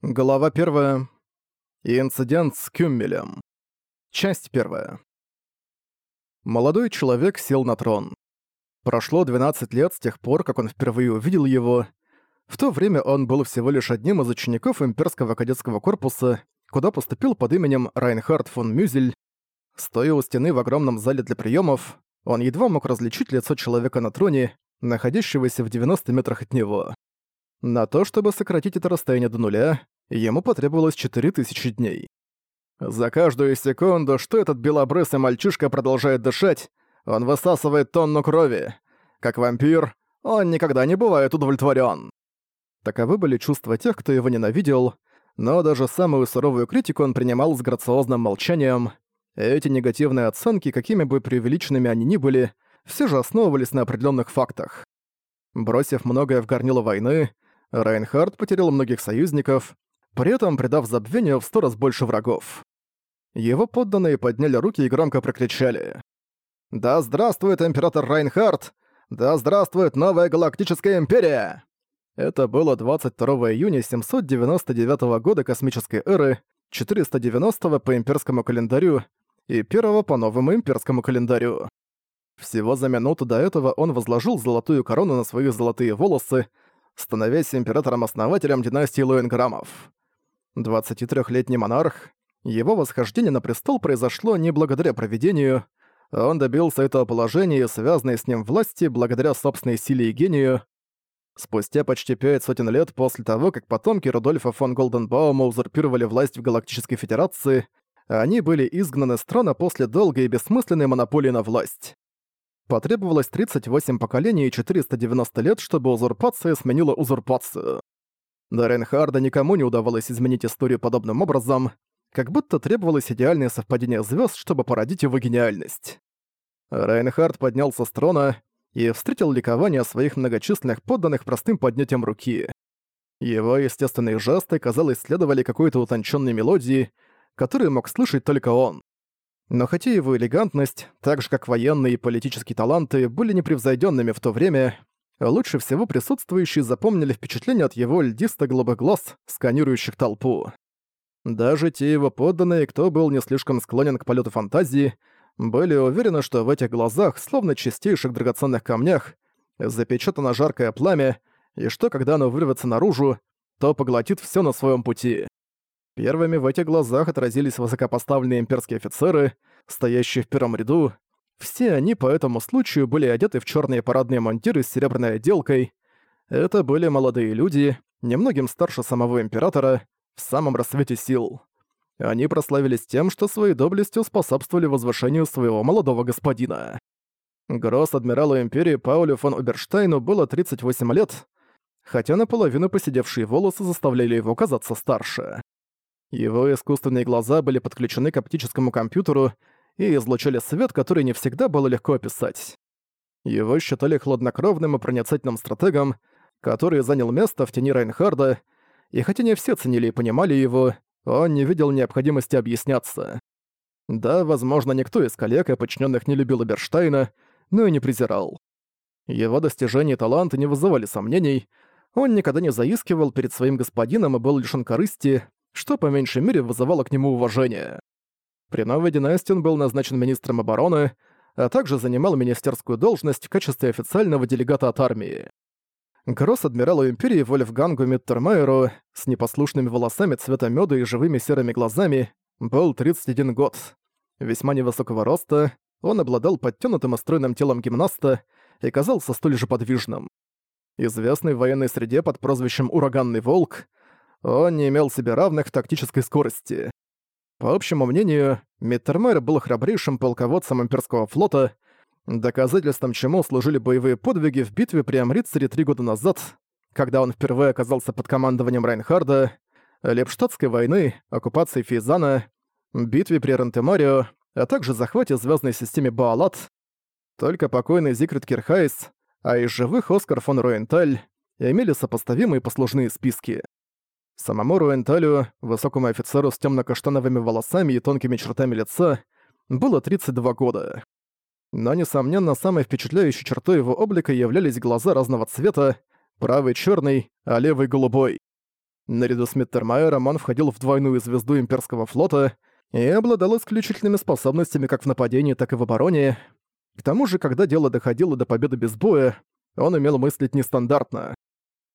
Глава 1. Инцидент с Кюммелем. Часть 1. Молодой человек сел на трон. Прошло 12 лет с тех пор, как он впервые увидел его. В то время он был всего лишь одним из учеников имперского кадетского корпуса, куда поступил под именем Райнхард фон Мюзель. Стоя у стены в огромном зале для приемов, он едва мог различить лицо человека на троне, находящегося в 90 метрах от него. На то, чтобы сократить это расстояние до нуля, ему потребовалось 4000 дней. За каждую секунду, что этот белобрысый мальчишка продолжает дышать, он высасывает тонну крови. Как вампир, он никогда не бывает удовлетворен. Таковы были чувства тех, кто его ненавидел, но даже самую суровую критику он принимал с грациозным молчанием. Эти негативные оценки, какими бы преувеличенными они ни были, все же основывались на определенных фактах. Бросив многое в горнило войны, Райнхард потерял многих союзников, при этом придав забвению в сто раз больше врагов. Его подданные подняли руки и громко прокричали. «Да здравствует император Райнхард! Да здравствует новая галактическая империя!» Это было 22 июня 799 года космической эры, 490 по имперскому календарю и 1 по новому имперскому календарю. Всего за минуту до этого он возложил золотую корону на свои золотые волосы, становясь императором-основателем династии Луэнграмов. 23-летний монарх, его восхождение на престол произошло не благодаря проведению, он добился этого положения и связанной с ним власти благодаря собственной силе и гению. Спустя почти пять сотен лет после того, как потомки Рудольфа фон Голденбаума узурпировали власть в Галактической Федерации, они были изгнаны с трона после долгой и бессмысленной монополии на власть. Потребовалось 38 поколений и 490 лет, чтобы узурпация сменила узурпацию. До Рейнхарда никому не удавалось изменить историю подобным образом, как будто требовалось идеальное совпадение звезд, чтобы породить его гениальность. Рейнхард поднялся с трона и встретил ликование своих многочисленных подданных простым поднятием руки. Его естественные жесты, казалось, следовали какой-то утонченной мелодии, которую мог слышать только он. Но хотя его элегантность, так же как военные и политические таланты, были непревзойденными в то время, лучше всего присутствующие запомнили впечатление от его льдисто-голубых глаз, сканирующих толпу. Даже те его подданные, кто был не слишком склонен к полету фантазии, были уверены, что в этих глазах, словно чистейших драгоценных камнях, запечатано жаркое пламя, и что, когда оно вырвется наружу, то поглотит все на своем пути. Первыми в этих глазах отразились высокопоставленные имперские офицеры, стоящие в первом ряду. Все они по этому случаю были одеты в черные парадные мундиры с серебряной отделкой. Это были молодые люди, немногим старше самого императора, в самом рассвете сил. Они прославились тем, что своей доблестью способствовали возвышению своего молодого господина. Гросс-адмиралу империи Паулю фон Уберштейну было 38 лет, хотя наполовину посидевшие волосы заставляли его казаться старше. Его искусственные глаза были подключены к оптическому компьютеру и излучали свет, который не всегда было легко описать. Его считали хладнокровным и проницательным стратегом, который занял место в тени Райнхарда, и хотя не все ценили и понимали его, он не видел необходимости объясняться. Да, возможно, никто из коллег и подчиненных не любил Берштейна, но и не презирал. Его достижения и таланты не вызывали сомнений, он никогда не заискивал перед своим господином и был лишён корысти, что по меньшей мере вызывало к нему уважение. При новой династии он был назначен министром обороны, а также занимал министерскую должность в качестве официального делегата от армии. Гросс-адмиралу Империи Вольфгангу Миттермайеру с непослушными волосами цвета меда и живыми серыми глазами был 31 год. Весьма невысокого роста, он обладал подтянутым и стройным телом гимнаста и казался столь же подвижным. Известный в военной среде под прозвищем «Ураганный волк», он не имел себе равных в тактической скорости. По общему мнению, Миттермайер был храбрейшим полководцем имперского флота, доказательством чему служили боевые подвиги в битве при Амрицере три года назад, когда он впервые оказался под командованием Райнхарда, Лепштадтской войны, оккупации Фейзана, битве при Рентемарио, а также захвате звездной системы Баалат. Только покойный Зигрид Кирхайс, а из живых Оскар фон Роенталь имели сопоставимые послужные списки. Самому Руэнталю, высокому офицеру с темно-каштановыми волосами и тонкими чертами лица, было 32 года. Но, несомненно, самой впечатляющей чертой его облика являлись глаза разного цвета, правый черный, а левый голубой. Наряду с Миттермайером он входил в двойную звезду имперского флота и обладал исключительными способностями как в нападении, так и в обороне. К тому же, когда дело доходило до победы без боя, он умел мыслить нестандартно.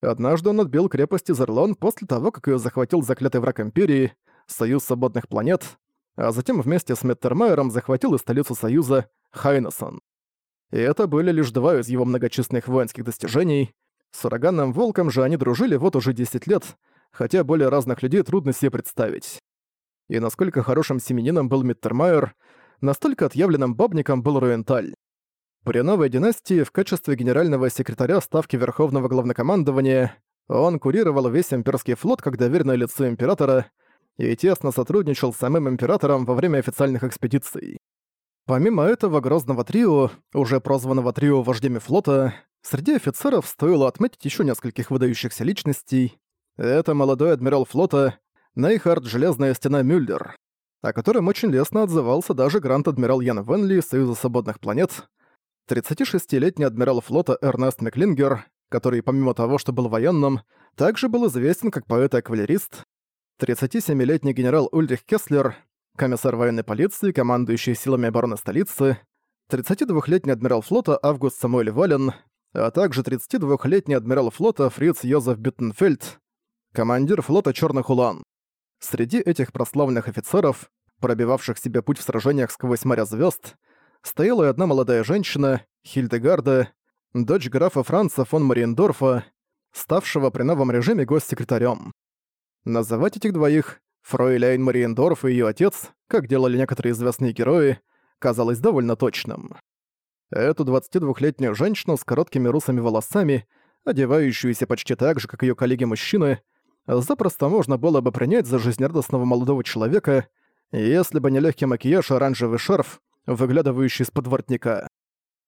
Однажды он отбил крепость Изерлон после того, как ее захватил заклятый враг Империи, Союз Свободных Планет, а затем вместе с Меттермайером захватил и столицу Союза Хайнесон. И это были лишь два из его многочисленных воинских достижений. С Ураганным Волком же они дружили вот уже 10 лет, хотя более разных людей трудно себе представить. И насколько хорошим семенином был Миттермайер, настолько отъявленным бабником был Руенталь. При новой династии в качестве генерального секретаря Ставки Верховного Главнокомандования он курировал весь имперский флот как доверенное лицо императора и тесно сотрудничал с самым императором во время официальных экспедиций. Помимо этого грозного трио, уже прозванного трио вождями флота, среди офицеров стоило отметить еще нескольких выдающихся личностей. Это молодой адмирал флота Нейхард Железная Стена Мюллер, о котором очень лестно отзывался даже гранд-адмирал Ян Венли Союза Свободных Планет, 36-летний адмирал флота Эрнест Меклингер, который помимо того, что был военным, также был известен как поэт и кавалерист, 37-летний генерал Ульрих Кеслер, комиссар военной полиции, командующий силами обороны столицы, 32-летний адмирал флота Август Самуэль Вален, а также 32-летний адмирал флота Фриц Йозеф Биттенфельд, командир флота Чёрных Улан. Среди этих прославленных офицеров, пробивавших себе путь в сражениях сквозь моря звезд, стояла и одна молодая женщина, Хильдегарда, дочь графа Франца фон Мариендорфа, ставшего при новом режиме госсекретарем. Называть этих двоих, Фройляйн Мариендорф и ее отец, как делали некоторые известные герои, казалось довольно точным. Эту 22-летнюю женщину с короткими русыми волосами, одевающуюся почти так же, как ее коллеги-мужчины, запросто можно было бы принять за жизнерадостного молодого человека, если бы не легкий макияж и оранжевый шарф, выглядывающий из-под воротника.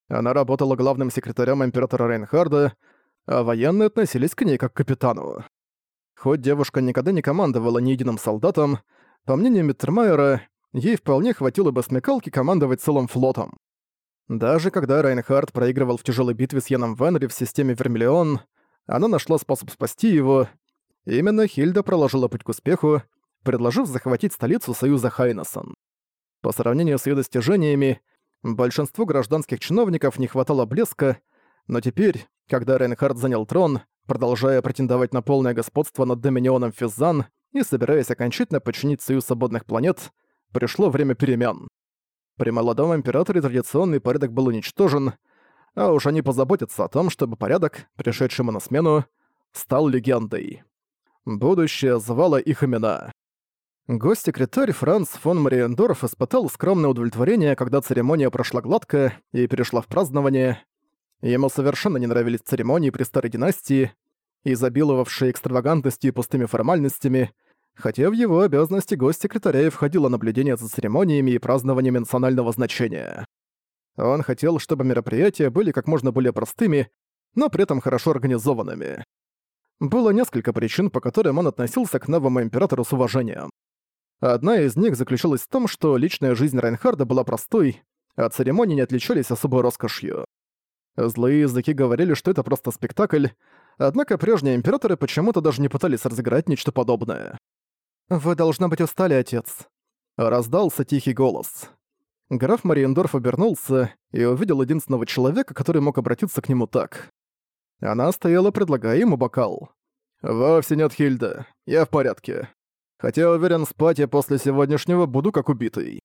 Она работала главным секретарем императора Рейнхарда, а военные относились к ней как к капитану. Хоть девушка никогда не командовала ни единым солдатом, по мнению Миттермайера, ей вполне хватило бы смекалки командовать целым флотом. Даже когда Рейнхард проигрывал в тяжелой битве с Яном Венри в системе Вермиллион, она нашла способ спасти его. Именно Хильда проложила путь к успеху, предложив захватить столицу Союза Хайнесон. По сравнению с ее достижениями, большинству гражданских чиновников не хватало блеска, но теперь, когда Рейнхард занял трон, продолжая претендовать на полное господство над Доминионом Физан и собираясь окончательно подчинить Союз Свободных Планет, пришло время перемен. При молодом императоре традиционный порядок был уничтожен, а уж они позаботятся о том, чтобы порядок, пришедшему на смену, стал легендой. Будущее звало их имена. Госсекретарь Франц фон Мариендорф испытал скромное удовлетворение, когда церемония прошла гладко и перешла в празднование. Ему совершенно не нравились церемонии при старой династии, изобиловавшие экстравагантностью и пустыми формальностями, хотя в его обязанности госсекретаря и входило наблюдение за церемониями и празднованиями национального значения. Он хотел, чтобы мероприятия были как можно более простыми, но при этом хорошо организованными. Было несколько причин, по которым он относился к новому императору с уважением. Одна из них заключалась в том, что личная жизнь Райнхарда была простой, а церемонии не отличались особой роскошью. Злые языки говорили, что это просто спектакль, однако прежние императоры почему-то даже не пытались разыграть нечто подобное. «Вы, должно быть, устали, отец», — раздался тихий голос. Граф Мариендорф обернулся и увидел единственного человека, который мог обратиться к нему так. Она стояла, предлагая ему бокал. «Вовсе нет, Хильда. Я в порядке. Хотя уверен, спать я после сегодняшнего буду как убитый».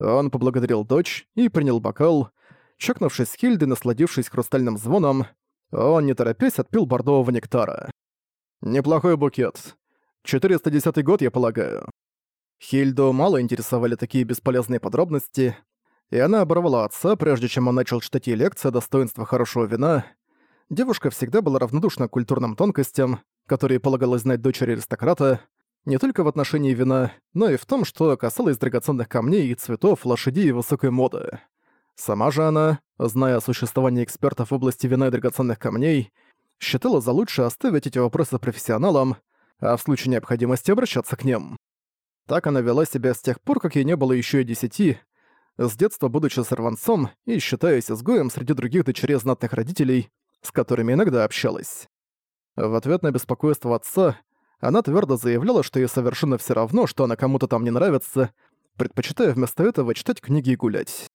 Он поблагодарил дочь и принял бокал. Чокнувшись с Хильдой, насладившись хрустальным звоном, он, не торопясь, отпил бордового нектара. «Неплохой букет. 410 год, я полагаю». Хильду мало интересовали такие бесполезные подробности, и она оборвала отца, прежде чем он начал читать ей лекции о достоинствах хорошего вина. Девушка всегда была равнодушна к культурным тонкостям, которые полагалось знать дочери аристократа, не только в отношении вина, но и в том, что касалось драгоценных камней и цветов, лошадей и высокой моды. Сама же она, зная о существовании экспертов в области вина и драгоценных камней, считала за лучшее оставить эти вопросы профессионалам, а в случае необходимости обращаться к ним. Так она вела себя с тех пор, как ей не было еще и десяти, с детства будучи сорванцом и считаясь изгоем среди других дочерей знатных родителей, с которыми иногда общалась. В ответ на беспокойство отца Она твердо заявляла, что ей совершенно все равно, что она кому-то там не нравится, предпочитая вместо этого читать книги и гулять.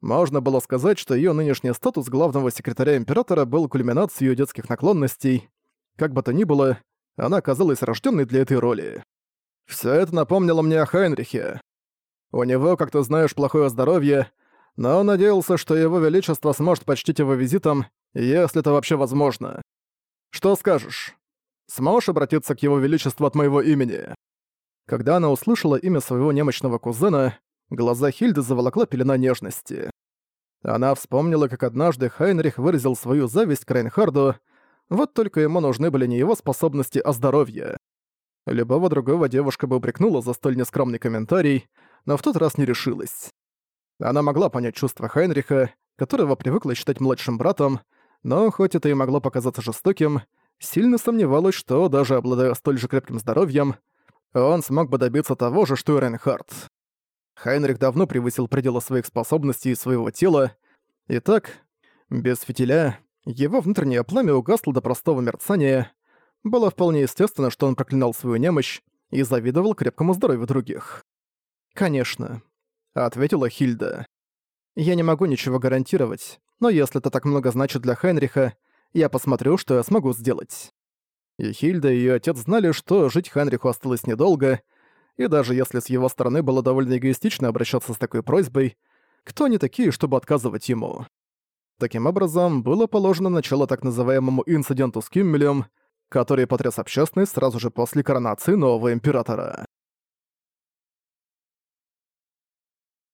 Можно было сказать, что ее нынешний статус главного секретаря Императора был кульминацией ее детских наклонностей. Как бы то ни было, она оказалась рожденной для этой роли. Все это напомнило мне о Хайнрихе. У него, как ты знаешь, плохое здоровье, но он надеялся, что его величество сможет почтить его визитом, если это вообще возможно. Что скажешь? Сможешь обратиться к его величеству от моего имени?» Когда она услышала имя своего немощного кузена, глаза Хильды заволокла пелена нежности. Она вспомнила, как однажды Хайнрих выразил свою зависть к Рейнхарду, вот только ему нужны были не его способности, а здоровье. Любого другого девушка бы упрекнула за столь нескромный комментарий, но в тот раз не решилась. Она могла понять чувства Хайнриха, которого привыкла считать младшим братом, но хоть это и могло показаться жестоким, сильно сомневалась, что, даже обладая столь же крепким здоровьем, он смог бы добиться того же, что и Рейнхард. Хайнрих давно превысил пределы своих способностей и своего тела, и так, без фитиля, его внутреннее пламя угасло до простого мерцания. Было вполне естественно, что он проклинал свою немощь и завидовал крепкому здоровью других. «Конечно», — ответила Хильда. «Я не могу ничего гарантировать, но если это так много значит для Хайнриха, я посмотрю, что я смогу сделать». И Хильда и её отец знали, что жить Хайнриху осталось недолго, и даже если с его стороны было довольно эгоистично обращаться с такой просьбой, кто они такие, чтобы отказывать ему? Таким образом, было положено начало так называемому инциденту с Киммелем, который потряс общественность сразу же после коронации нового императора.